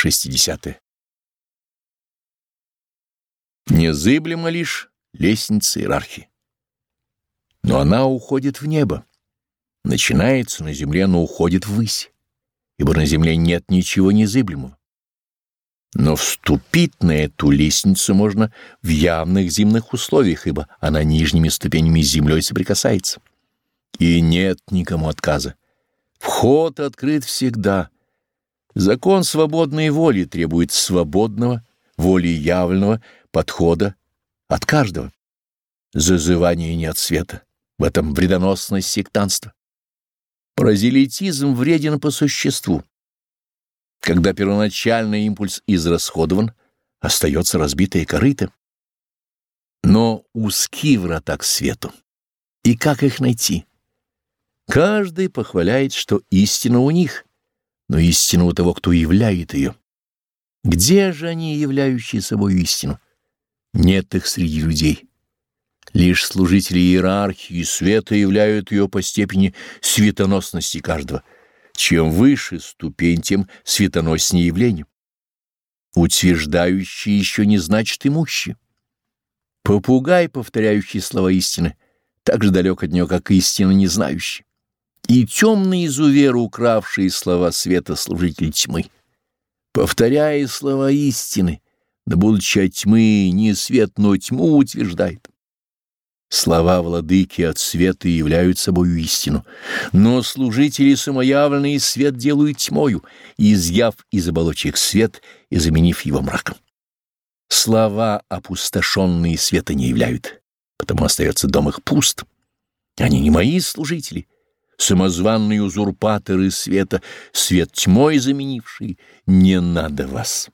60. Незыблема лишь лестница иерархии. Но она уходит в небо. Начинается на земле, но уходит ввысь, ибо на земле нет ничего незыблемого. Но вступить на эту лестницу можно в явных земных условиях, ибо она нижними ступенями с землей соприкасается. И нет никому отказа. Вход открыт всегда. Закон свободной воли требует свободного, волеявленного подхода от каждого. Зазывание нет света. В этом вредоносность сектанства. Паразелитизм вреден по существу. Когда первоначальный импульс израсходован, остается разбитая корыто. Но узки врата к свету. И как их найти? Каждый похваляет, что истина у них, но истина у того, кто являет ее. Где же они, являющие собой истину? Нет их среди людей. Лишь служители иерархии света являют ее по степени светоносности каждого. Чем выше ступень, тем светоноснее явление. Утверждающий еще не значит имущий. Попугай, повторяющий слова истины, так же далек от нее, как истина не знающий и темные изуверы, укравшие слова света служитель тьмы. Повторяя слова истины, да будучи от тьмы, не свет, но тьму утверждает. Слова владыки от света являют собою истину, но служители самоявленный свет делают тьмою, изъяв из оболочек свет и заменив его мраком. Слова опустошенные света не являют, потому остается дом их пуст. Они не мои служители, самозванные узурпаторы света, свет тьмой заменивший, не надо вас.